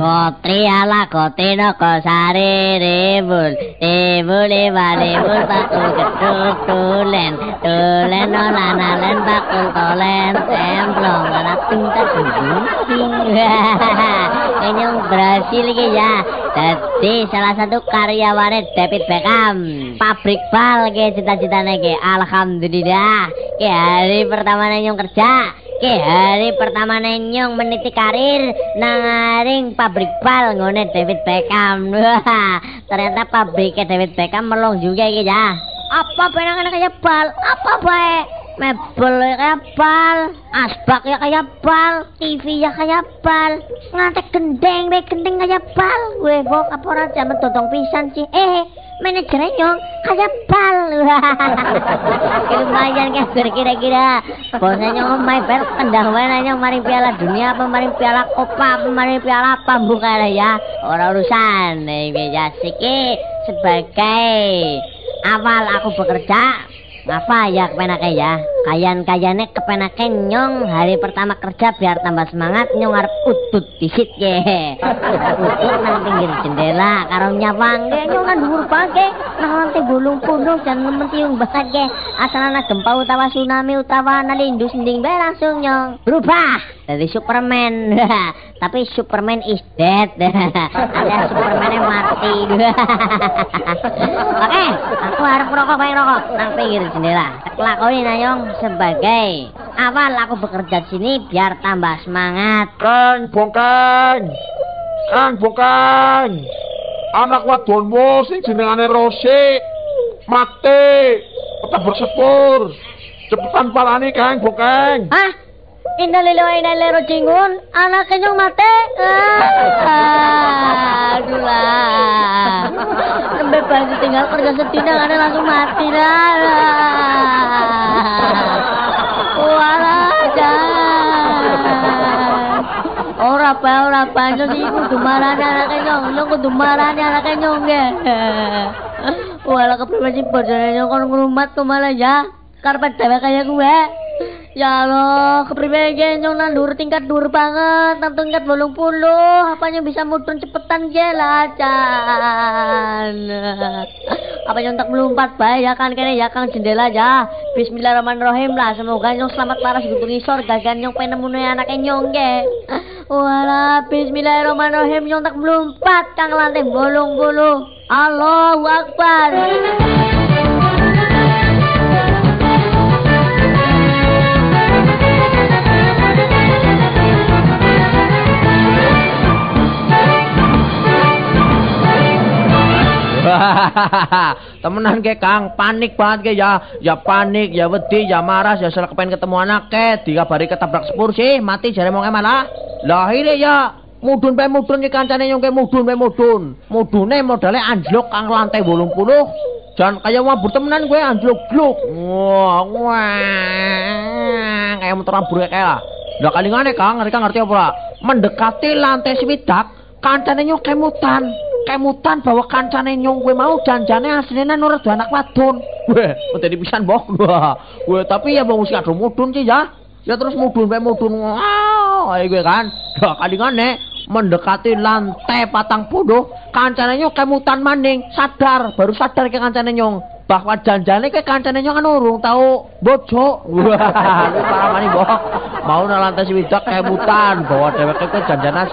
Gotri ala gotri naga sari ribul Ribul iwa ribul bakul gedul tulen. Tulen nolana len bakul tolen. Templong ala tinta dudung Ini yang berhasil ya. Jadi salah satu karyawannya David Beckham. Pabrik bal ke cita-citanya ke Alhamdulillah. Ke hari pertama nyong kerja Ke hari pertama nyong meniti karir Nangaring pabrik bal ngone David Beckham Wah, ternyata pabriknya David Beckham melong juga iki ya Apa penangan kayak bal? Apa baik? Mebel ya kayak bal, asbak ya kayak bal, TV ya kayak bal, ngantek gendeng be gendeng kayak bal. Gue bok apa ora jaman dodong pisan sih. Eh, manajernya nyong kayak bal. Lumayan kan kira-kira. Bosnya nyong main bal kendang wae nyong mari piala dunia apa mari piala kopa apa mari piala apa bukan ya. Ora urusan. Iki ya siki sebagai awal aku bekerja Ngapa ya kepenake ya? Kayan-kayane kepenake nyong hari pertama kerja biar tambah semangat nyong arep utut disit ye. Utut nang pinggir jendela karo nyawang ge nyong kan dhuwur banget nang lantai gulung pundung jan nemen tiung banget ge. Asal ana gempa utawa tsunami utawa ana lindu sending bae langsung nyong berubah dari Superman. Tapi Superman is dead. Ada Superman yang mati. Oke, aku harus rokok kayak rokok nang pinggir jendela. Lakoni nayong sebagai awal aku bekerja di sini biar tambah semangat. Kang, bongkang. Kang, bongkang. Anak wadonmu sing jenengane Rosi mati. Tetap bersepur. Cepetan parani Kang, bongkang. Hah? Innalillah wa inna ilaihi rajiun. Anaknya nyong mati. Aduh lah. Sampai pagi tinggal kerja setina karena langsung mati dah. Apa ora nyong iki kudu marani anake nyong, nyong kudu marani anake nyong ge. Walah kepriwe sih bojone nyong kon ngrumat kok malah ya. Karpet dhewe kaya gue. Ya Allah, kepriwe ge nyong nang tingkat dhuwur banget, nang tingkat 80. Apanya bisa mudun cepetan ge lah. Apa nyong tak melompat bae ya kan kene ya kang jendela ya. Bismillahirrahmanirrahim lah, semoga nyong selamat laras gitu ngisor gagan nyong penemune anake nyong ge. Walah, bismillahirrahmanirrahim nyong tak melompat kang lantai bolong-bolong. Allahu Akbar. Temenan ke Kang, panik banget ke ya. Ya panik, ya wedi, ya marah, ya salah kepengen ketemu anak ke. Dikabari ketabrak sepur sih, mati jare mau malah. Lah ini ya mudun pe mudun ki kancane nyong ke mudun pe mudun. Mudune modale anjlok kang lantai 80. Jangan kayak mabur temenan gue anjlok bluk. Wah, wah. Kayak motor ambur kayak lah. Lah kalingane Kang, ngerti ngerti apa lah? Mendekati lantai swidak, kancane nyong kemutan. Kemutan bawa kancane nyong gue mau janjane aslinya nurut anak wadon. Weh, udah pisan bok. Wah, weh tapi ya bang usik mudun sih ya. Ya terus mudun pe mudun. Ayo gue kan. Lah kalingane mendekati lantai patang puluh, kancane nyong kemutan maning, sadar, baru sadar ke kancane nyong. Bahwa janjane ke kancane nyong kan urung tahu bojo. Wah, parah maning bok. Mau nang lantai swidak kemutan, bawa dheweke ke janjane